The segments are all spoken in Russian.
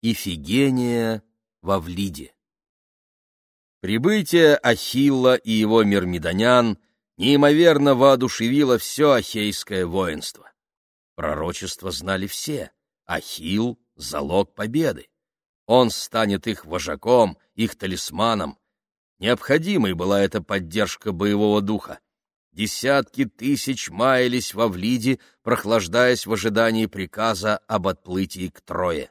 Ифигения во Влиде. Прибытие Ахилла и его мирмидонян неимоверно воодушевило все ахейское воинство. Пророчество знали все. Ахилл — залог победы. Он станет их вожаком, их талисманом. Необходимой была эта поддержка боевого духа. Десятки тысяч маялись во Влиде, прохлаждаясь в ожидании приказа об отплытии к Трое.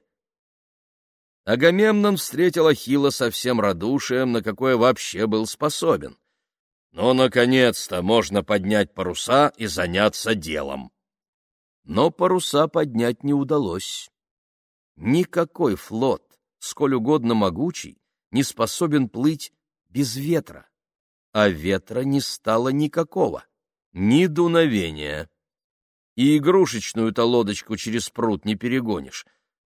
Агамемнон встретил Ахилла со всем радушием, на какое вообще был способен. Но, «Ну, наконец-то, можно поднять паруса и заняться делом. Но паруса поднять не удалось. Никакой флот, сколь угодно могучий, не способен плыть без ветра. А ветра не стало никакого, ни дуновения. И игрушечную-то лодочку через пруд не перегонишь,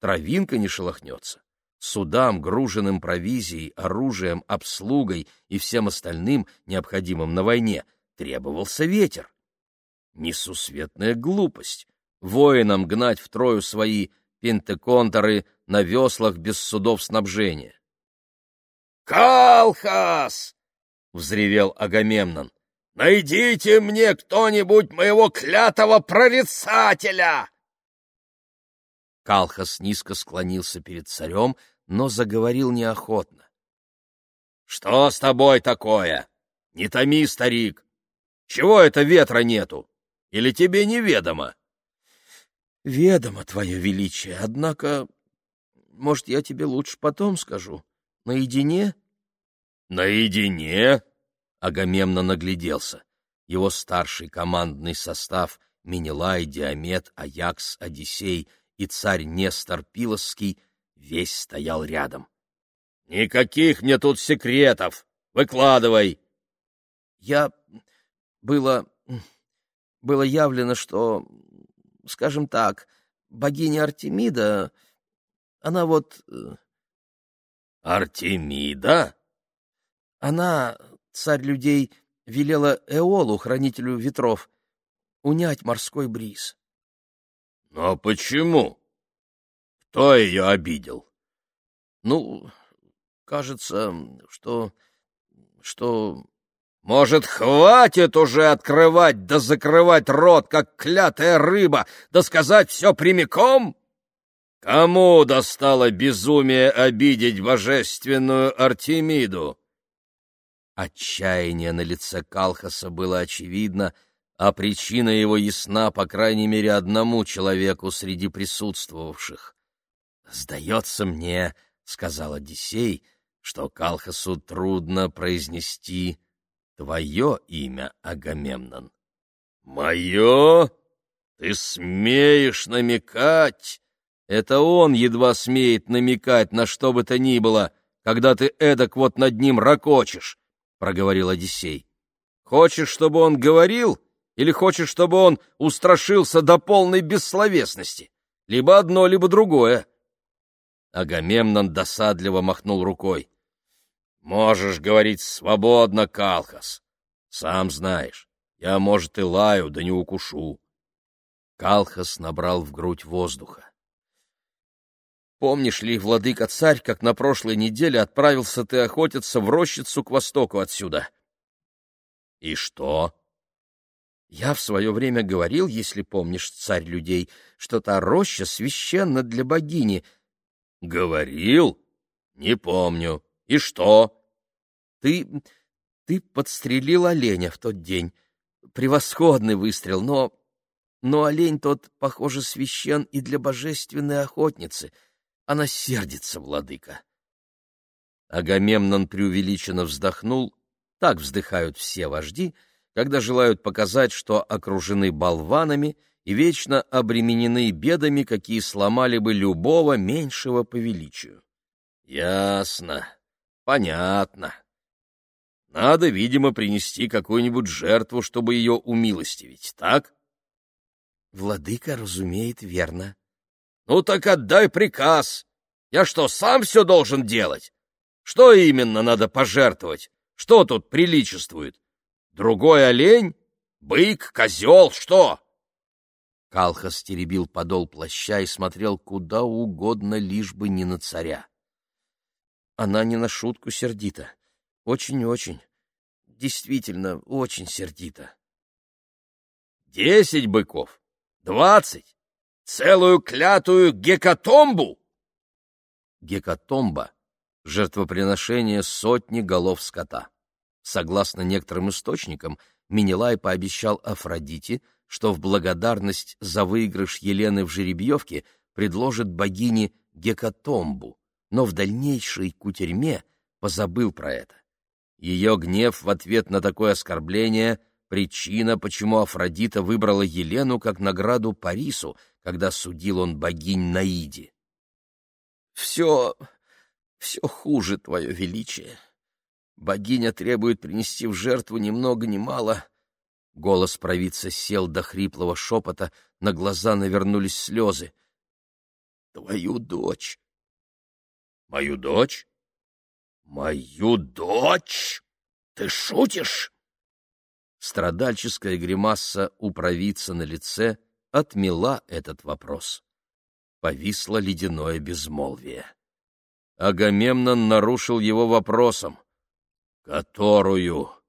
травинка не шелохнется судам, груженным провизией, оружием, обслугой и всем остальным, необходимым на войне, требовался ветер. Несусветная глупость. Воинам гнать в трою свои пентеконторы на веслах без судов снабжения. «Калхас!» — взревел Агамемнон. «Найдите мне кто-нибудь моего клятого прорицателя!» Калхас низко склонился перед царем, но заговорил неохотно. — Что с тобой такое? Не томи, старик. Чего это ветра нету? Или тебе неведомо? — Ведомо, твое величие, однако, может, я тебе лучше потом скажу. Наедине? — Наедине? — Агамемнон нагляделся. Его старший командный состав — Минилай, Диамет, Аякс, Одиссей и царь Нестор Пилосский — весь стоял рядом. — Никаких мне тут секретов! Выкладывай! Я... было... было явлено, что, скажем так, богиня Артемида, она вот... Э, Артемида? Она, царь людей, велела Эолу, хранителю ветров, унять морской бриз. — Но почему? Кто ее обидел? Ну, кажется, что... что... Может, хватит уже открывать да закрывать рот, как клятая рыба, да сказать все прямиком? Кому достало безумие обидеть божественную Артемиду? Отчаяние на лице Калхаса было очевидно, а причина его ясна, по крайней мере, одному человеку среди присутствовавших. «Сдается мне, — сказал Одиссей, — что Калхасу трудно произнести твое имя, Агамемнон». «Мое? Ты смеешь намекать?» Это он едва смеет намекать на что бы то ни было, когда ты эдак вот над ним ракочешь, — проговорил Одиссей. Хочешь, чтобы он говорил, или хочешь, чтобы он устрашился до полной бессловесности? Либо одно, либо другое. Агамемнон досадливо махнул рукой. — Можешь говорить свободно, Калхас. Сам знаешь, я, может, и лаю, да не укушу. Калхас набрал в грудь воздуха. Помнишь ли, владыка-царь, как на прошлой неделе отправился ты охотиться в рощицу к востоку отсюда? — И что? — Я в свое время говорил, если помнишь, царь людей, что та роща священна для богини — Говорил? Не помню. И что? Ты... ты подстрелил оленя в тот день. Превосходный выстрел, но... Но олень тот, похоже, священ и для божественной охотницы. Она сердится, владыка. Агамемнон преувеличенно вздохнул. Так вздыхают все вожди, когда желают показать, что окружены болванами — и вечно обременены бедами, какие сломали бы любого меньшего по величию. Ясно, понятно. Надо, видимо, принести какую-нибудь жертву, чтобы ее умилостивить, так? Владыка разумеет верно. Ну так отдай приказ. Я что, сам все должен делать? Что именно надо пожертвовать? Что тут приличествует? Другой олень? Бык, козел, что? Калхас теребил подол плаща и смотрел куда угодно, лишь бы не на царя. Она не на шутку сердита. Очень-очень. Действительно, очень сердита. Десять быков? Двадцать? Целую клятую гекатомбу? Гекатомба — жертвоприношение сотни голов скота. Согласно некоторым источникам, Минилай пообещал Афродите, что в благодарность за выигрыш Елены в жеребьевке предложит богине Гекатомбу, но в дальнейшей кутерьме позабыл про это. Ее гнев в ответ на такое оскорбление — причина, почему Афродита выбрала Елену как награду Парису, когда судил он богинь Наиди. «Все, все хуже, твое величие. Богиня требует принести в жертву ни много ни мало». Голос провидца сел до хриплого шепота, на глаза навернулись слезы. «Твою дочь!» «Мою дочь?» «Мою дочь? Ты шутишь?» Страдальческая гримаса у провидца на лице отмела этот вопрос. Повисло ледяное безмолвие. Агамемнон нарушил его вопросом. «Которую?»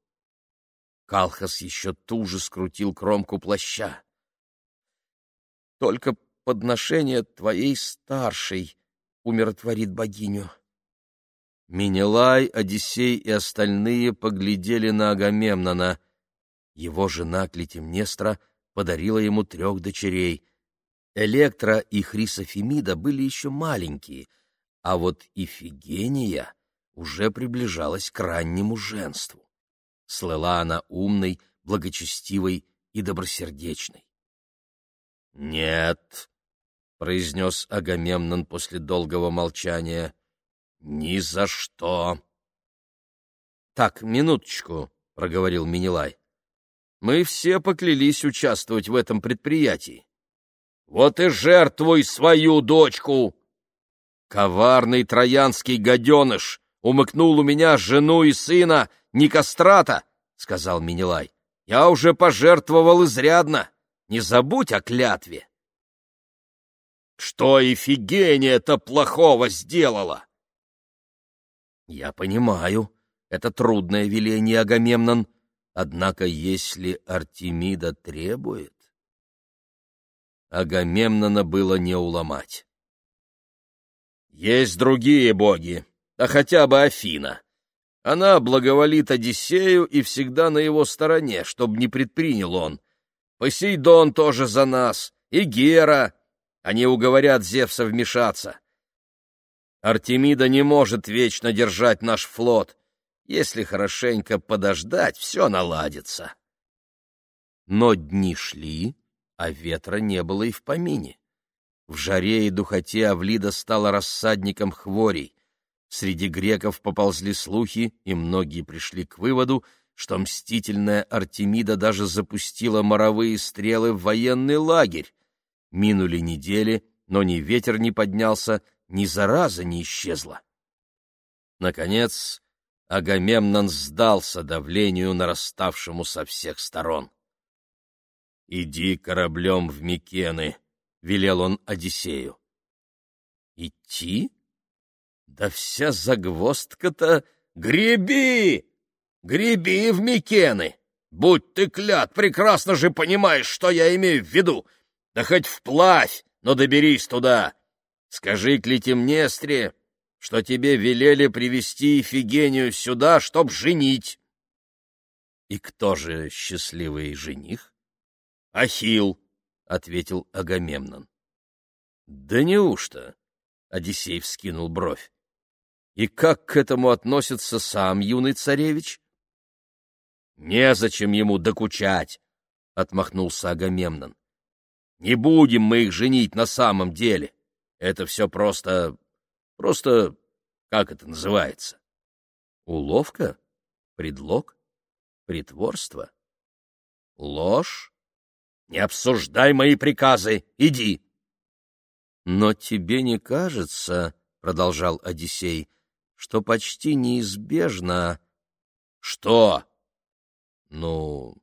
Калхас еще туже скрутил кромку плаща. «Только подношение твоей старшей умиротворит богиню». Минелай, Одиссей и остальные поглядели на Агамемнона. Его жена Клетимнестра подарила ему трех дочерей. Электра и Хрисофемида были еще маленькие, а вот Ифигения уже приближалась к раннему женству. Слыла она умной, благочестивой и добросердечной. — Нет, — произнес Агамемнон после долгого молчания, — «Ни за что!» «Так, минуточку», — проговорил Минилай. «Мы все поклялись участвовать в этом предприятии». «Вот и жертвуй свою дочку!» «Коварный троянский гаденыш умыкнул у меня жену и сына Никострата», — сказал Минилай. «Я уже пожертвовал изрядно. Не забудь о клятве». «Что Ифигения-то плохого сделала?» Я понимаю, это трудное веление, Агамемнон, однако если Артемида требует... Агамемнона было не уломать. Есть другие боги, а хотя бы Афина. Она благоволит Одиссею и всегда на его стороне, чтобы не предпринял он. Посейдон тоже за нас, и Гера. Они уговорят Зевса вмешаться. Артемида не может вечно держать наш флот. Если хорошенько подождать, все наладится. Но дни шли, а ветра не было и в помине. В жаре и духоте Авлида стала рассадником хворей. Среди греков поползли слухи, и многие пришли к выводу, что мстительная Артемида даже запустила моровые стрелы в военный лагерь. Минули недели, но ни ветер не поднялся, ни зараза не исчезла. Наконец, Агамемнон сдался давлению, нараставшему со всех сторон. «Иди кораблем в Микены», — велел он Одиссею. «Идти? Да вся загвоздка-то... Греби! Греби в Микены! Будь ты клят, прекрасно же понимаешь, что я имею в виду! Да хоть вплавь, но доберись туда! Скажи Клетимнестре, что тебе велели привести Ифигению сюда, чтоб женить. И кто же счастливый жених? Ахил, ответил Агамемнон. Да неужто? Одиссей вскинул бровь. И как к этому относится сам юный царевич? Незачем ему докучать, отмахнулся Агамемнон. Не будем мы их женить на самом деле. Это все просто... просто... как это называется? Уловка? Предлог? Притворство? Ложь? Не обсуждай мои приказы, иди. Но тебе не кажется, — продолжал Одиссей, — что почти неизбежно... Что? Ну,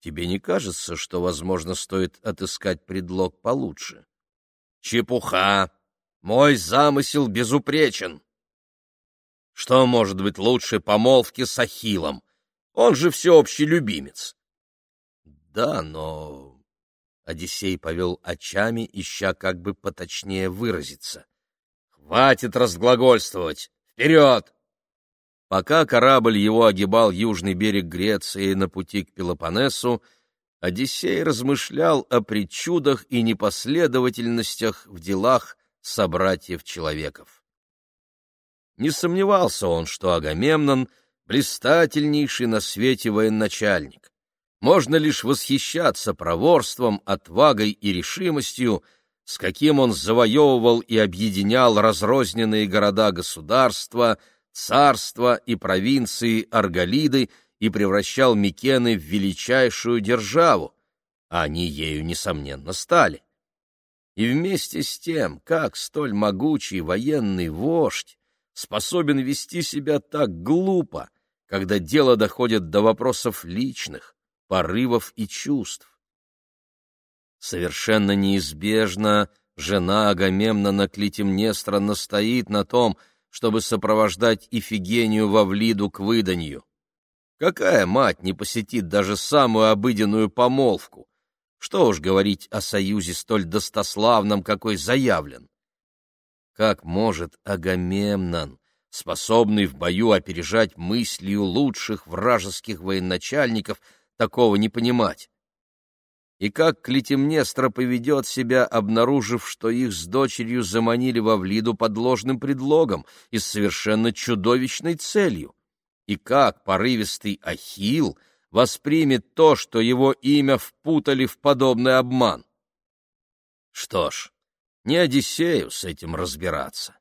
Тебе не кажется, что, возможно, стоит отыскать предлог получше? Чепуха! Мой замысел безупречен. Что может быть лучше помолвки с Ахиллом? Он же всеобщий любимец. Да, но... Одиссей повел очами, ища как бы поточнее выразиться. Хватит разглагольствовать! Вперед! Пока корабль его огибал южный берег Греции на пути к Пелопоннесу, Одиссей размышлял о причудах и непоследовательностях в делах собратьев-человеков. Не сомневался он, что Агамемнон — блистательнейший на свете военачальник. Можно лишь восхищаться проворством, отвагой и решимостью, с каким он завоевывал и объединял разрозненные города-государства, царства и провинции Арголиды и превращал Микены в величайшую державу, а они ею, несомненно, стали. И вместе с тем, как столь могучий военный вождь способен вести себя так глупо, когда дело доходит до вопросов личных, порывов и чувств. Совершенно неизбежно жена Агамемнона Клитемнестра настоит на том, чтобы сопровождать Ифигению во Влиду к выданью. Какая мать не посетит даже самую обыденную помолвку? Что уж говорить о союзе столь достославном, какой заявлен? Как может Агамемнон, способный в бою опережать мыслью лучших вражеских военачальников, такого не понимать. И как Клетимнестра поведет себя, обнаружив, что их с дочерью заманили во Влиду под ложным предлогом и с совершенно чудовищной целью? И как порывистый Ахилл воспримет то, что его имя впутали в подобный обман? Что ж, не Одиссею с этим разбираться.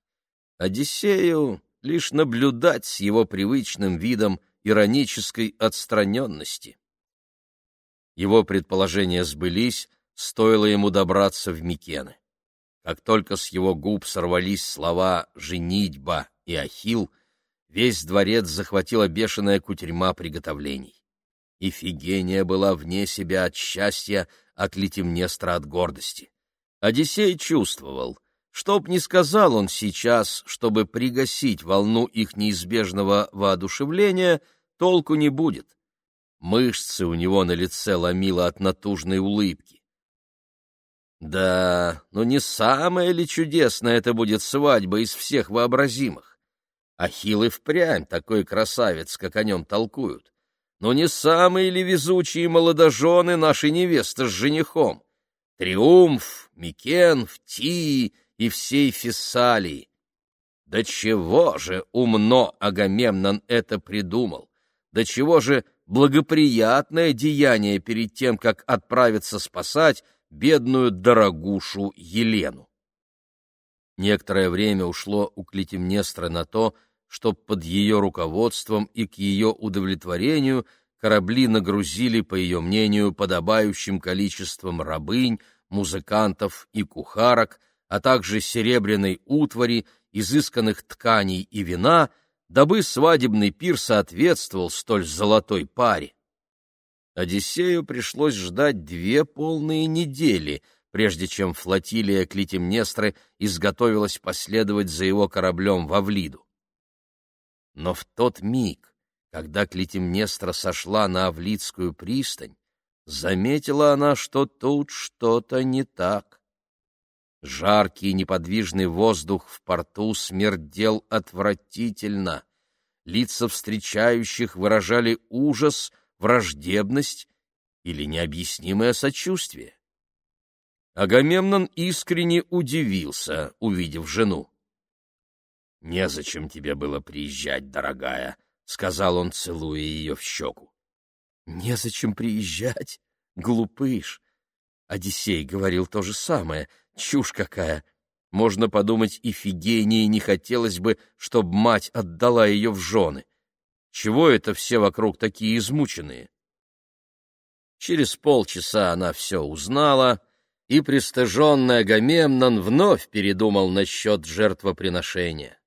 Одиссею лишь наблюдать с его привычным видом иронической отстраненности. Его предположения сбылись, стоило ему добраться в Микены. Как только с его губ сорвались слова «женитьба» и «ахил», весь дворец захватила бешеная кутерьма приготовлений. Ифигения была вне себя от счастья, а Клетимнестра от гордости. Одиссей чувствовал, что б ни сказал он сейчас, чтобы пригасить волну их неизбежного воодушевления, толку не будет. Мышцы у него на лице ломило от натужной улыбки. Да, но не самая ли чудесная это будет свадьба из всех вообразимых? Ахилл и впрямь такой красавец, как о нем толкуют. Но не самые ли везучие молодожены нашей невесты с женихом? Триумф, Микен, Тии и всей Фессалии. Да чего же умно Агамемнон это придумал? Да чего же благоприятное деяние перед тем, как отправиться спасать бедную дорогушу Елену? Некоторое время ушло у Клетимнестра на то, чтоб под ее руководством и к ее удовлетворению корабли нагрузили, по ее мнению, подобающим количеством рабынь, музыкантов и кухарок, а также серебряной утвари, изысканных тканей и вина, дабы свадебный пир соответствовал столь золотой паре. Одиссею пришлось ждать две полные недели, прежде чем флотилия Клитемнестры изготовилась последовать за его кораблем во Влиду. Но в тот миг, когда Клитемнестра сошла на Авлидскую пристань, заметила она, что тут что-то не так. Жаркий неподвижный воздух в порту смердел отвратительно. Лица встречающих выражали ужас, враждебность или необъяснимое сочувствие. Агамемнон искренне удивился, увидев жену. — Незачем тебе было приезжать, дорогая, — сказал он, целуя ее в щеку. — Незачем приезжать, глупыш. Одиссей говорил то же самое — Чушь какая! Можно подумать, и Фигении не хотелось бы, чтобы мать отдала ее в жены. Чего это все вокруг такие измученные? Через полчаса она все узнала, и пристыженный Агамемнон вновь передумал насчет жертвоприношения.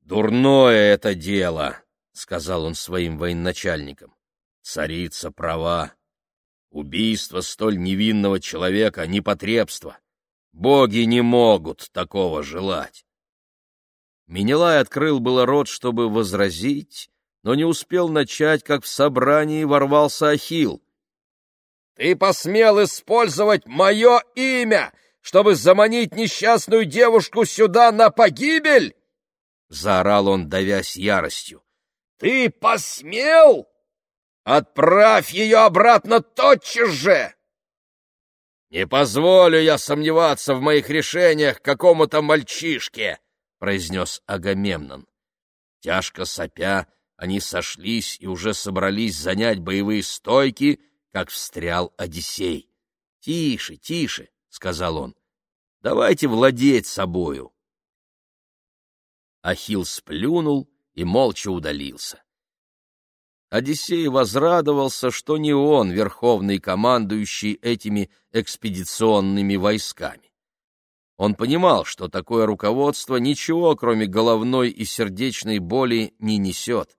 «Дурное это дело!» — сказал он своим военачальникам. Царица права. Убийство столь невинного человека — непотребство. Боги не могут такого желать. Менелай открыл было рот, чтобы возразить, но не успел начать, как в собрании ворвался Ахил. «Ты посмел использовать мое имя, чтобы заманить несчастную девушку сюда на погибель?» — заорал он, давясь яростью. «Ты посмел? Отправь ее обратно тотчас же!» «Не позволю я сомневаться в моих решениях какому-то мальчишке!» — произнес Агамемнон. Тяжко сопя, они сошлись и уже собрались занять боевые стойки, как встрял Одиссей. — Тише, тише, — сказал он, — давайте владеть собою. Ахилл сплюнул и молча удалился. Одиссей возрадовался, что не он верховный командующий этими экспедиционными войсками. Он понимал, что такое руководство ничего, кроме головной и сердечной боли, не несет.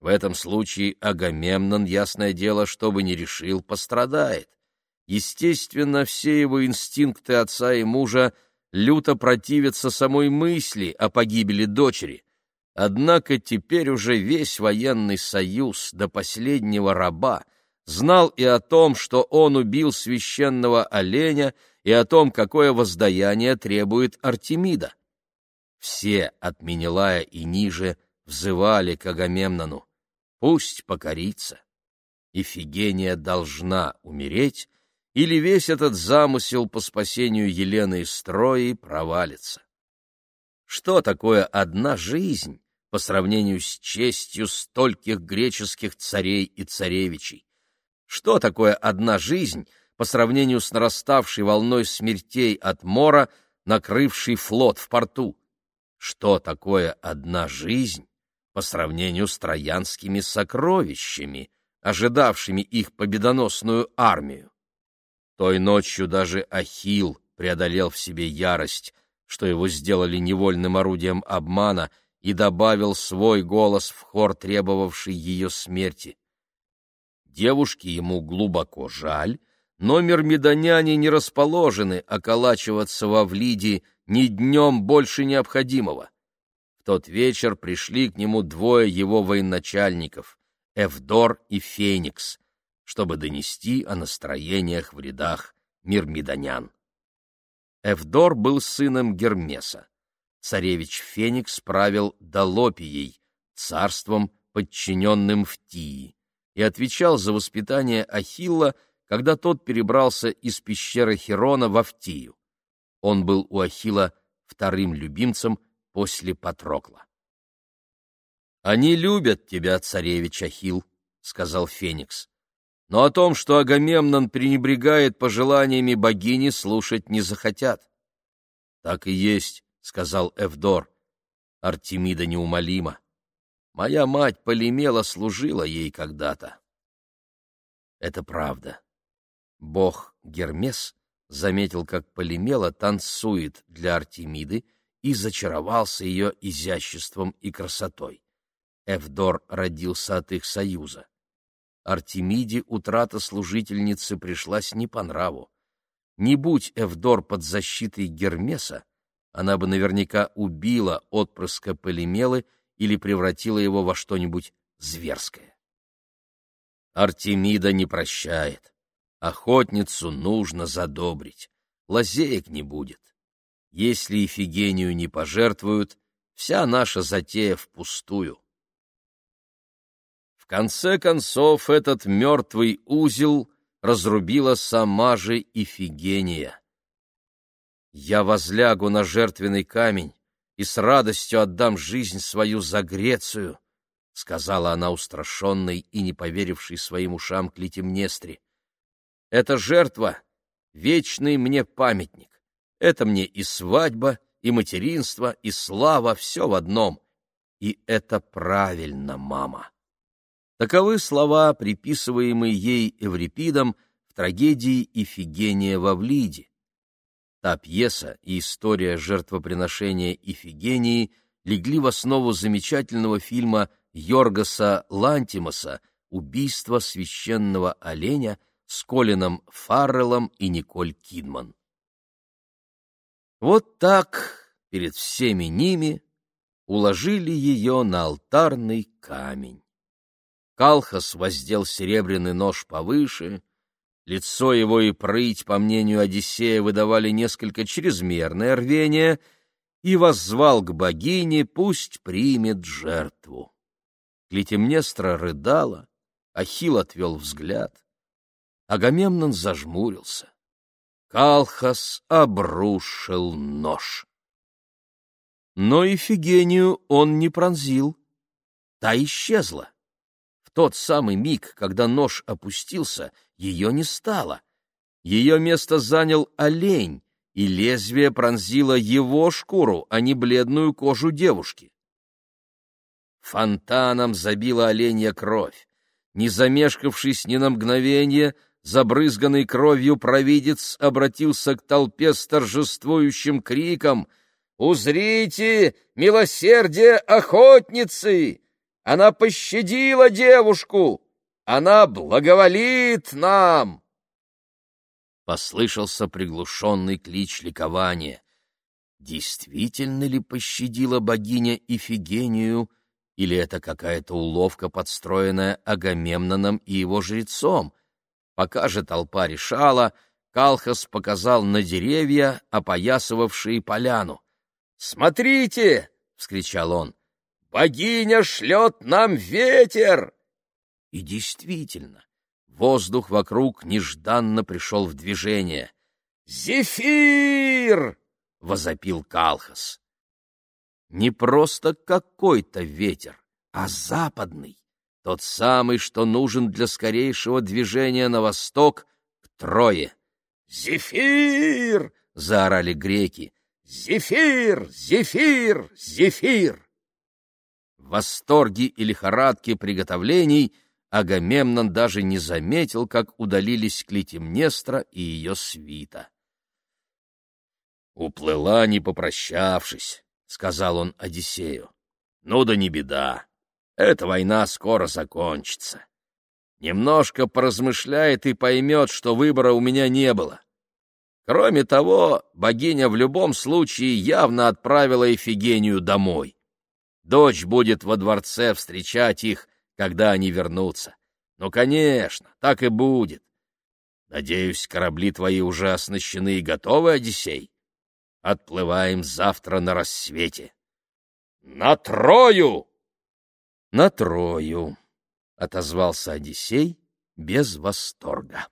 В этом случае Агамемнон, ясное дело, что бы ни решил, пострадает. Естественно, все его инстинкты отца и мужа люто противятся самой мысли о погибели дочери. Однако теперь уже весь военный союз до последнего раба знал и о том, что он убил священного оленя, и о том, какое воздаяние требует Артемида. Все от Менелая и ниже взывали к Агамемнону. Пусть покорится. Ифигения должна умереть, или весь этот замысел по спасению Елены из Трои провалится. Что такое одна жизнь по сравнению с честью стольких греческих царей и царевичей? Что такое одна жизнь по сравнению с нараставшей волной смертей от мора, накрывшей флот в порту. Что такое одна жизнь по сравнению с троянскими сокровищами, ожидавшими их победоносную армию? Той ночью даже Ахил преодолел в себе ярость, что его сделали невольным орудием обмана, и добавил свой голос в хор, требовавший ее смерти. Девушке ему глубоко жаль, но мирмидоняне не расположены околачиваться во Влиде ни днем больше необходимого. В тот вечер пришли к нему двое его военачальников — Эвдор и Феникс, чтобы донести о настроениях в рядах мирмидонян. Эвдор был сыном Гермеса. Царевич Феникс правил Долопией, царством, подчиненным Втии, и отвечал за воспитание Ахилла когда тот перебрался из пещеры Херона в Автию. Он был у Ахила вторым любимцем после Патрокла. «Они любят тебя, царевич Ахил», — сказал Феникс. «Но о том, что Агамемнон пренебрегает пожеланиями богини, слушать не захотят». «Так и есть», — сказал Эвдор. Артемида неумолима. Моя мать Полимела служила ей когда-то. Это правда. Бог Гермес заметил, как Полимела танцует для Артемиды и зачаровался ее изяществом и красотой. Эвдор родился от их союза. Артемиде утрата служительницы пришлась не по нраву. Не будь Эвдор под защитой Гермеса, она бы наверняка убила отпрыска Полимелы или превратила его во что-нибудь зверское. Артемида не прощает. Охотницу нужно задобрить, лазеек не будет. Если Ифигению не пожертвуют, вся наша затея впустую. В конце концов, этот мертвый узел разрубила сама же Ифигения. Я возлягу на жертвенный камень и с радостью отдам жизнь свою за Грецию, — сказала она устрашенной и не поверившей своим ушам Клитемнестре. Эта жертва — вечный мне памятник. Это мне и свадьба, и материнство, и слава — все в одном. И это правильно, мама. Таковы слова, приписываемые ей Эврипидом в трагедии «Ифигения в Авлиде». Та пьеса и история жертвоприношения Ифигении легли в основу замечательного фильма Йоргаса Лантимоса убийство священного оленя с Колином Фарреллом и Николь Кидман. Вот так перед всеми ними уложили ее на алтарный камень. Калхас воздел серебряный нож повыше, лицо его и прыть, по мнению Одиссея, выдавали несколько чрезмерное рвение, и воззвал к богине, пусть примет жертву. Клетимнестра рыдала, Ахилл отвел взгляд. Агамемнон зажмурился. Калхас обрушил нож. Но Ифигению он не пронзил. Та исчезла. Тот самый миг, когда нож опустился, ее не стало. Ее место занял олень, и лезвие пронзило его шкуру, а не бледную кожу девушки. Фонтаном забила оленья кровь. Не замешкавшись ни на мгновение, забрызганный кровью провидец обратился к толпе с торжествующим криком «Узрите милосердие охотницы! Она пощадила девушку! Она благоволит нам!» Послышался приглушенный клич ликования. Действительно ли пощадила богиня Ифигению, или это какая-то уловка, подстроенная Агамемноном и его жрецом? Пока же толпа решала, Калхас показал на деревья, опоясывавшие поляну. «Смотрите!» — вскричал он. «Богиня шлет нам ветер!» И действительно, воздух вокруг нежданно пришел в движение. «Зефир!» — возопил Калхас не просто какой-то ветер, а западный, тот самый, что нужен для скорейшего движения на восток к Трое. «Зефир!» — заорали греки. «Зефир! Зефир! Зефир!» В восторге и лихорадке приготовлений Агамемнон даже не заметил, как удалились Клитемнестра и ее свита. Уплыла, не попрощавшись. — сказал он Одиссею. — Ну да не беда. Эта война скоро закончится. Немножко поразмышляет и поймет, что выбора у меня не было. Кроме того, богиня в любом случае явно отправила Эфигению домой. Дочь будет во дворце встречать их, когда они вернутся. Ну, конечно, так и будет. Надеюсь, корабли твои уже оснащены и готовы, Одиссей? Отплываем завтра на рассвете. На Трою! На Трою, отозвался Одиссей без восторга.